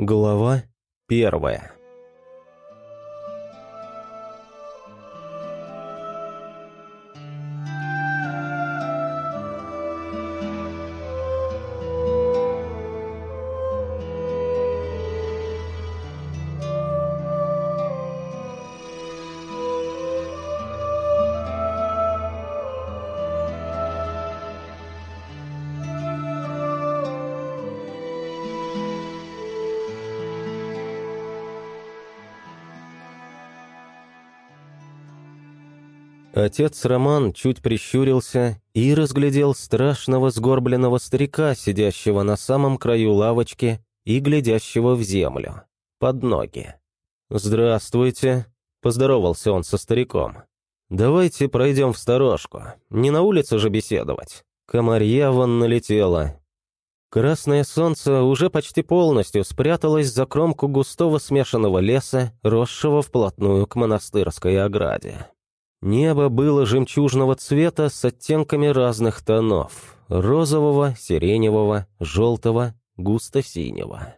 Глава первая Отец Роман чуть прищурился и разглядел страшного сгорбленного старика, сидящего на самом краю лавочки и глядящего в землю, под ноги. «Здравствуйте», — поздоровался он со стариком. «Давайте пройдем в сторожку, не на улице же беседовать. Комарья вон налетела». Красное солнце уже почти полностью спряталось за кромку густого смешанного леса, росшего вплотную к монастырской ограде. Небо было жемчужного цвета с оттенками разных тонов – розового, сиреневого, желтого, густо-синего.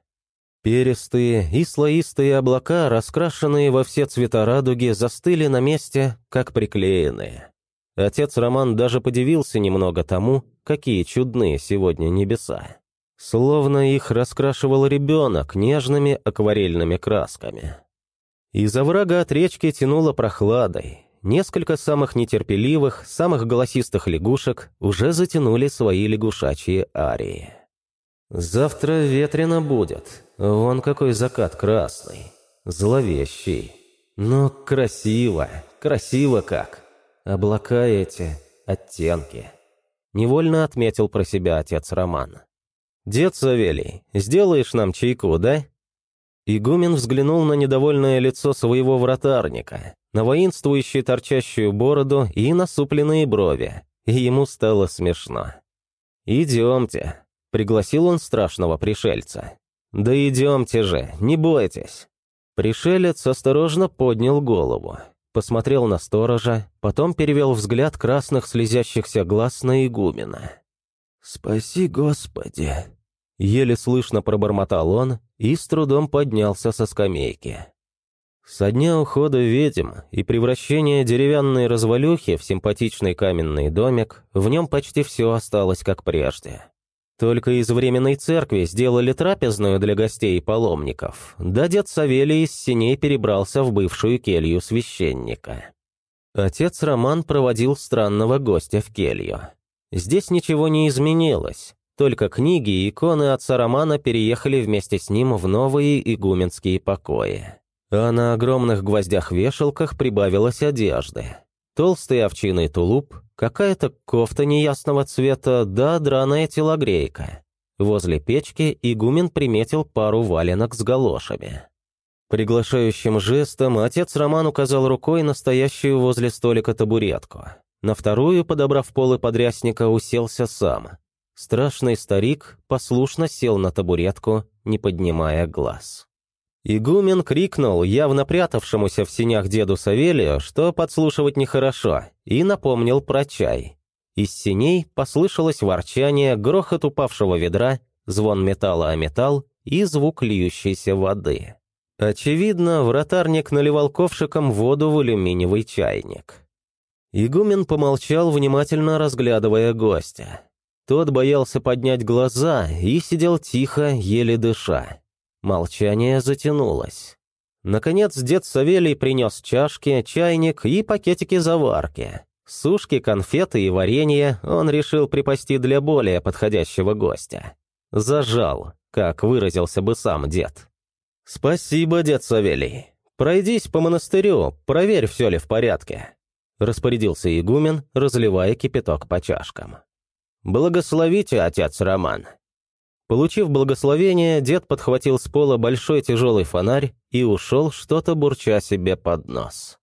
Перистые и слоистые облака, раскрашенные во все цвета радуги, застыли на месте, как приклеенные. Отец Роман даже подивился немного тому, какие чудные сегодня небеса. Словно их раскрашивал ребенок нежными акварельными красками. Из оврага от речки тянуло прохладой, несколько самых нетерпеливых, самых голосистых лягушек уже затянули свои лягушачьи арии. «Завтра ветрено будет. Вон какой закат красный. Зловещий. Но красиво, красиво как. Облака эти, оттенки». Невольно отметил про себя отец Роман. «Дед Савелий, сделаешь нам чайку, да?» Игумен взглянул на недовольное лицо своего вратарника, на воинствующую торчащую бороду и насупленные брови, и ему стало смешно. «Идемте», — пригласил он страшного пришельца. «Да идемте же, не бойтесь». Пришелец осторожно поднял голову, посмотрел на сторожа, потом перевел взгляд красных слезящихся глаз на игумена. «Спаси, Господи!» Еле слышно пробормотал он и с трудом поднялся со скамейки. Со дня ухода ведьм и превращения деревянной развалюхи в симпатичный каменный домик, в нем почти все осталось как прежде. Только из временной церкви сделали трапезную для гостей и паломников, да дед Савелий из синей перебрался в бывшую келью священника. Отец Роман проводил странного гостя в келью. Здесь ничего не изменилось, только книги и иконы отца Романа переехали вместе с ним в новые игуменские покои а на огромных гвоздях-вешалках прибавилось одежды. Толстый овчиный тулуп, какая-то кофта неясного цвета, да драная телогрейка. Возле печки игумен приметил пару валенок с галошами. Приглашающим жестом отец Роман указал рукой настоящую возле столика табуретку. На вторую, подобрав полы подрясника, уселся сам. Страшный старик послушно сел на табуретку, не поднимая глаз. Игумен крикнул явно прятавшемуся в синях деду Савелию, что подслушивать нехорошо, и напомнил про чай. Из синей послышалось ворчание, грохот упавшего ведра, звон металла о металл и звук льющейся воды. Очевидно, вратарник наливал ковшиком воду в алюминиевый чайник. Игумен помолчал, внимательно разглядывая гостя. Тот боялся поднять глаза и сидел тихо, еле дыша. Молчание затянулось. Наконец дед Савелий принес чашки, чайник и пакетики заварки. Сушки, конфеты и варенье он решил припасти для более подходящего гостя. Зажал, как выразился бы сам дед. «Спасибо, дед Савелий. Пройдись по монастырю, проверь, все ли в порядке», распорядился игумен, разливая кипяток по чашкам. «Благословите, отец Роман». Получив благословение, дед подхватил с пола большой тяжелый фонарь и ушел, что-то бурча себе под нос.